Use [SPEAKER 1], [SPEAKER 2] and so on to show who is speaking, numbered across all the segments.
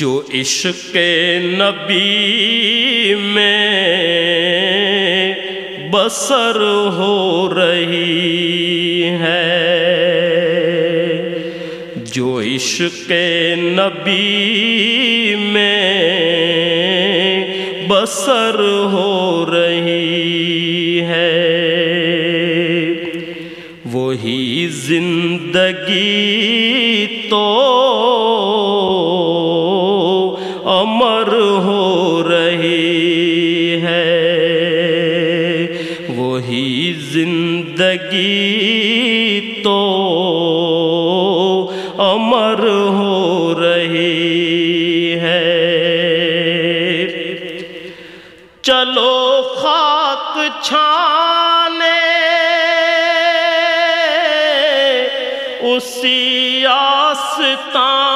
[SPEAKER 1] جو عشق نبی میں بسر ہو رہی ہے۔ جو عشق نبی میں بسر ہو رہی ہے۔ وہی زندگی امر ہو رہی ہے۔ وہی زندگی تو امر ہو رہی ہے۔ چلو خاک چھانے۔ اسی آستان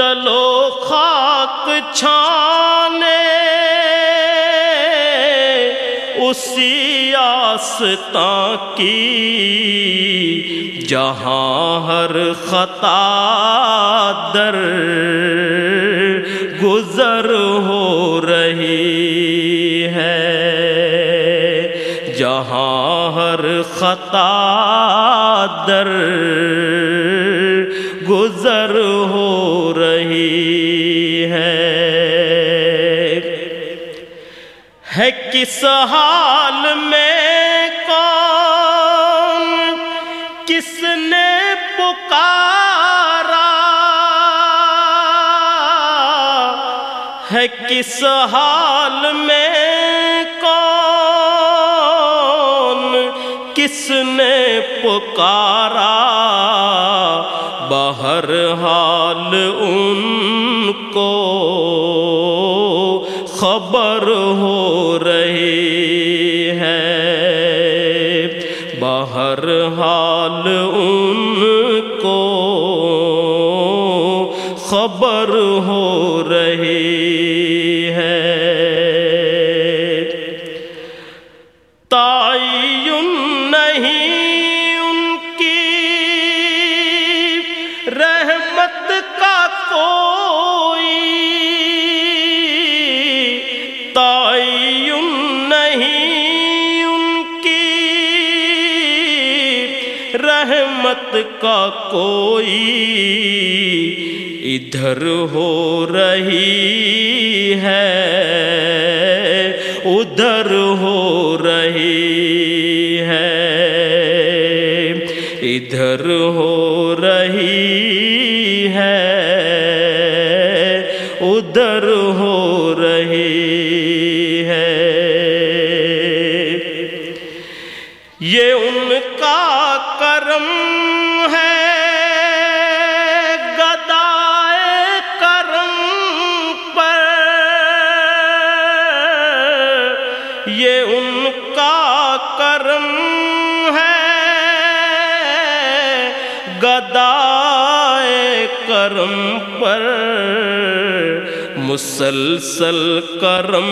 [SPEAKER 1] چلو خاک چھانے، اسی آستان کی جہاں ہر خطا در گزر ہو رہی ہے۔ جہاں ہر خطا در ہے کس حال میں کون؟ کس نے پکارا؟ ہے کس حال میں کون؟ کس نے پکارا؟ بہر حال ان کو خبر ہو رہی ہے۔ بہر حال ان کو خبر ہو رہی رحمت کا کوئی ادھر ہو رہی ہے، ادھر ہو رہی ہے۔ ادھر ہو رہی ہے، ادھر ہو رہی کرم ہے۔ گدائے کرم پر مسلسل کرم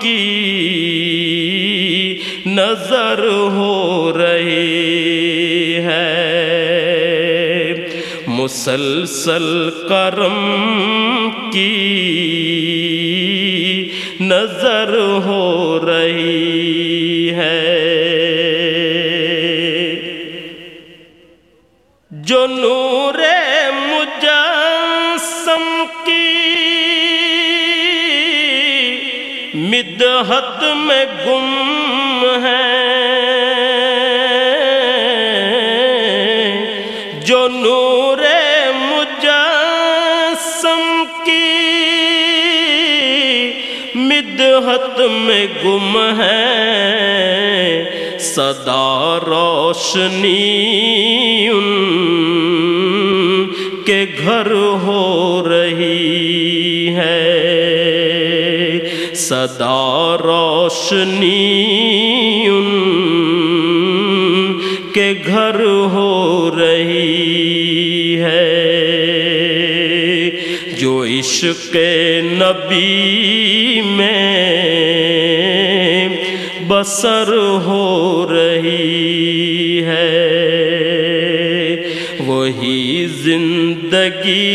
[SPEAKER 1] کی نظر ہو رہی ہے۔ مسلسل کرم کی نظر ہو رہی ہے۔ جو نور مجسم کی مدحت میں گم ہے۔ جو نور مجسم کی مدحت میں گم ہے۔ صدا روشنی ان کے گھر ہو رہی ہے۔ صدا روشنی ان کے گھر ہو رہی ہے۔ جو عشق نبی بسر ہو رہی ہے۔ وہی زندگی